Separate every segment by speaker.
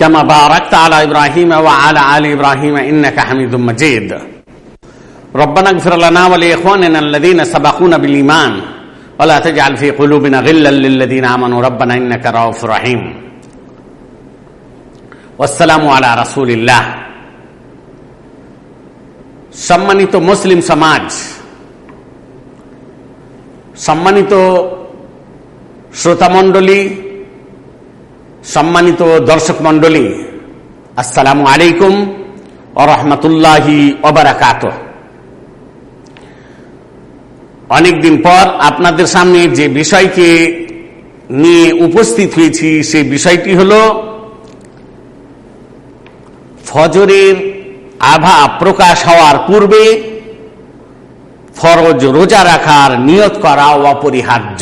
Speaker 1: كما باركت على ابراهيم وعلى ال ابراهيم انك حميد مجيد ربنا اغفر لنا ولاخواننا الذين سبقونا بالايمان ولا تجعل في قلوبنا غلا للذين امنوا ربنا انك رؤوف رحيم والسلام على رسول الله সম্মানিত মুসলিম সমাজ সম্মানিত শ্রোতামণ্ডলী সম্মানিত দর্শক মণ্ডলী, আসসালামু আলাইকুম ও রহমতুল্লাহি ওবরাকাত অনেকদিন পর আপনাদের সামনে যে বিষয়কে নিয়ে উপস্থিত হয়েছি, সেই বিষয়টি হল ফজরের আভা প্রকাশ হওয়ার পূর্বে ফরজ রোজা রাখার নিয়ত করা অপরিহার্য।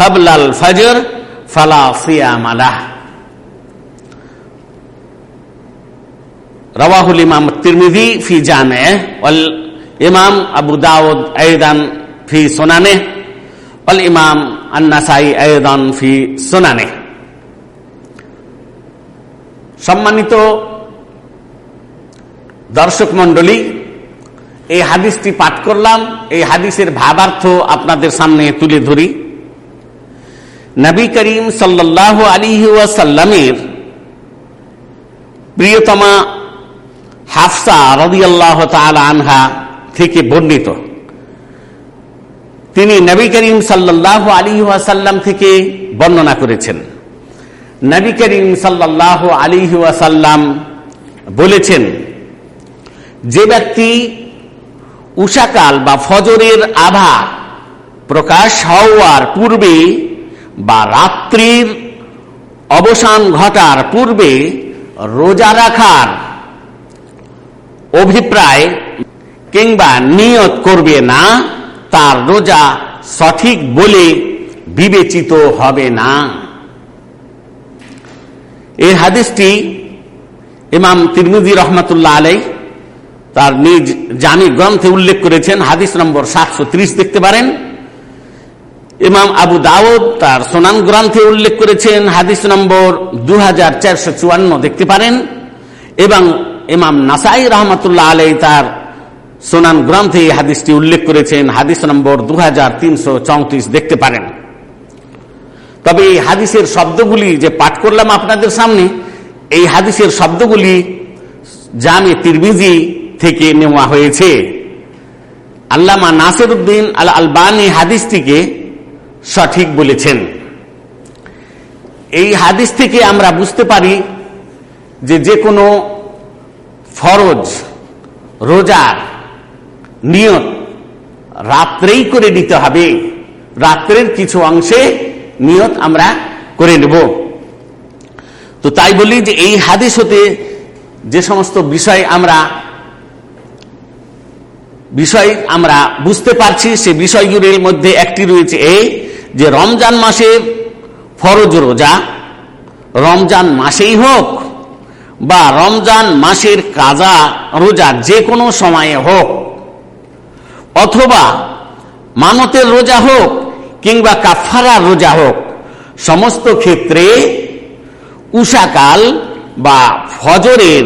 Speaker 1: কাবলাল ফাজর, ফালা সিয়ামালাহ। রওয়াহুল ইমাম তিরমিজি ফি জানে ইমাম আবু দাউদ আইদান ফি সোনানে অল ইমাম আন্নাসাই আইদান ফি সোনানে। সম্মানিত দর্শক মণ্ডলী, এই হাদিসটি পাঠ করলাম। এই হাদিসের ভাবার্থ আপনাদের সামনে তুলে ধরি। নবী করিম সাল্লাহ আলী ওয়াসাল্লামের প্রিয়তমা হাফসা রদিয়াল্লাহ আনহা থেকে বর্ণিত। তিনি নবী করিম সাল্লাহ আলী ওয়াসাল্লাম থেকে বর্ণনা করেছেন। নবী করিম সাল্লাহ আলী ওয়াসাল্লাম বলেছেন, যে ব্যক্তি উষাকাল বা ফজরের আভা প্রকাশ হওয়ার পূর্বে বা রাত্রির অবসান ঘটার পূর্বে রোজা রাখার অভিপ্রায় কিংবা নিয়ত করবে না, তার রোজা সঠিক বলে বিবেচিত হবে না। এই হাদিসটি ইমাম তিরমিজি রহমতুল্লাহ আলাই তার নিজ জামি গ্রন্থে উল্লেখ করেছেন, হাদিস নম্বর সাতশো ত্রিশ দেখতে পারেন। ইমাম আবু দাউদ তার সোনান গ্রন্থে উল্লেখ করেছেন, হাদিস নম্বর দু হাজার চারশো চুয়ান্ন, দেখতে পারেন। এবং ইমাম নাসাই রহমতুল্লাহ আলাই তার সোনান গ্রন্থে এই হাদিসটি উল্লেখ করেছেন, হাদিস নম্বর দু হাজার তিনশো চৌত্রিশ, দেখতে পারেন। তবে এই হাদিসের শব্দগুলি যে পাঠ করলাম আপনাদের সামনে, এই হাদিসের শব্দগুলি জামে তিরমিজি থেকে নেওয়া হয়েছে। আল্লামা নাসির উদ্দিন আল আলবানী হাদিসটিকে সঠিক বলেছেন। এই হাদিস থেকে আমরা বুঝতে পারি যে যে কোনো ফরজ রোজার নিয়ত রাত্রেই করে নিতে হবে। রাত্রের কিছু অংশে নিয়ত আমরা করে নেব। তো তাই বলি যে এই হাদিস হতে যে সমস্ত বিষয় আমরা বিষয় আমরা বুঝতে পারছি, সে বিষয়গুলির মধ্যে একটি রয়েছে এই যে রমজান মাসের ফরজ রোজা, রমজান মাসেই হোক বা রমজান মাসের কাজা, রোজা যে কোনো সময়ে হোক, অথবা মানতের রোজা হোক কিংবা কাফারার রোজা হোক, সমস্ত ক্ষেত্রে উষাকাল বা ফজরের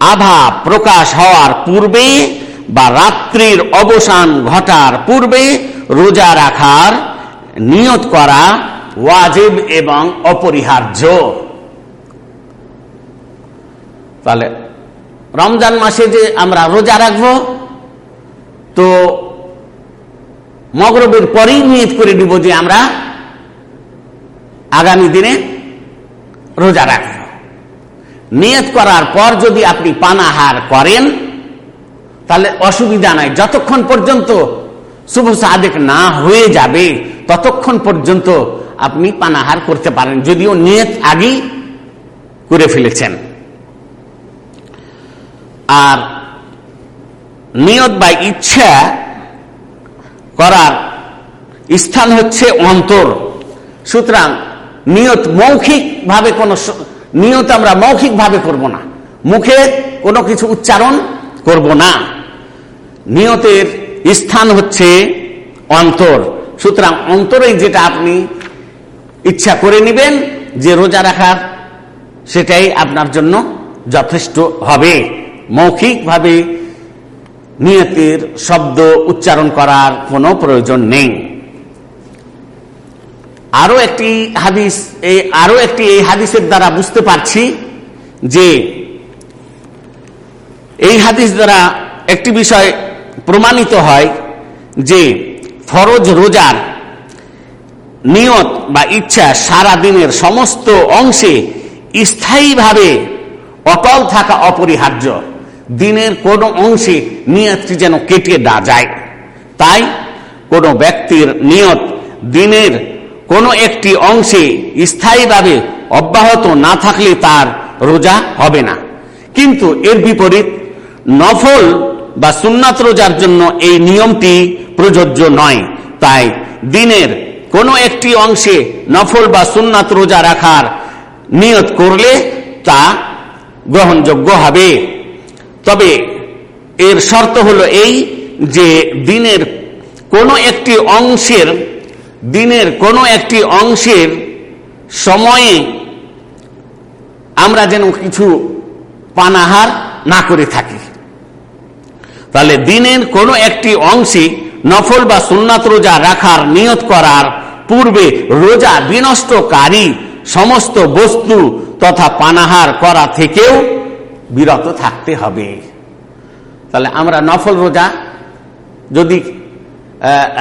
Speaker 1: আভা প্রকাশ হওয়ার পূর্বে বা রাত্রির অবসান ঘটার পূর্বে রোজা রাখার নিয়ত করা ওয়াজিব এবং অপরিহার্য। তাহলে রমজান মাসে যে আমরা রোজা রাখব, তো মগরবের পরেই নিয়ত করে দিব যে আমরা আগামী দিনে রোজা রাখব। নিয়ত করার পর যদি আপনি পানাহার করেন, তাহলে অসুবিধা নাই। যতক্ষণ পর্যন্ত শুভ সাদেক না হয়ে যাবে, ততক্ষণ পর্যন্ত আপনি পানাহার করতে পারেন, যদিও নিয়ত আগেই করে ফেলেছেন। আর নিয়ত বা ইচ্ছা করার স্থান হচ্ছে অন্তর। সুতরাং নিয়ত মৌখিক ভাবে কোন নিয়ত আমরা মৌখিক ভাবে করব না। মুখে কোনো কিছু উচ্চারণ করব না। নিয়তের স্থান হচ্ছে অন্তর। সুতরাং অন্তরে যেটা আপনি ইচ্ছা করে নেবেন, যে রোজা রাখার, সেটাই আপনার জন্য যথেষ্ট হবে। মৌখিকভাবে নিয়তের শব্দ উচ্চারণ করার কোনো প্রয়োজন নেই। আরও একটি হাদিস, এই আরও একটি এই হাদিসের দ্বারা বুঝতে পারছি যে এই হাদিস দ্বারা একটি বিষয় প্রমাণিত হয় যে ফরজ রোজার নিয়ত বা ইচ্ছা সারা দিনের সমস্ত অংশে স্থায়ীভাবে অটল থাকা অপরিহার্য। দিনের কোন অংশে নিয়তটি যেন কেটে না যায়। তাই কোনো ব্যক্তির নিয়ত দিনের কোনো একটি অংশে স্থায়ীভাবে অব্যাহত না থাকলে তার রোজা হবে না। কিন্তু এর বিপরীত নফল বা সুন্নাত রোজার জন্য এই নিয়মটি প্রযোজ্য নয়। তাই দিনের কোনো একটি অংশে নফল বা সুন্নাত রোজা রাখার নিয়ত করলে তা গ্রহণযোগ্য হবে। তবে এর শর্ত হলো এই যে দিনের কোনো একটি অংশের, দিনের কোনো একটি অংশের সময়ে আমরা যেন কিছু পানাহার না করে থাকি। তাহলে দিনের কোনো একটি অংশে নফল বা সুন্নাত রোজা রাখার নিয়ত করার পূর্বে রোজা বিনষ্টকারী সমস্ত বস্তু তথা পানাহার করা থেকেও বিরত থাকতে হবে। তাহলে আমরা নফল রোজা যদি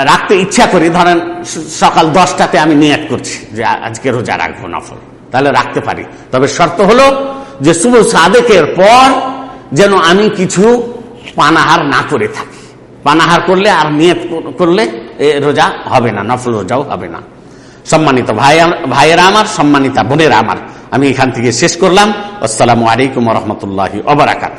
Speaker 1: রাখতে ইচ্ছা করি, ধরেন সকাল দশটাতে আমি নিয়াত করছি যে আজকে রোজা রাখব নফল, তাহলে রাখতে পারি। তবে শর্ত হলো যে শুভ সাদেকের পর যেন আমি কিছু পানাহার না করে থাকি। পানাহার করলে আর নিয়ত করলে রোজা হবে না, নফল রোজাও হবে না। সম্মানিত ভাই ভাইয়েরা আমার, সম্মানিতা বোনেরা আমার। আমি এখান থেকে শেষ করলাম। আসসালামু আলাইকুম রহমতুল্লাহ অবরাকাত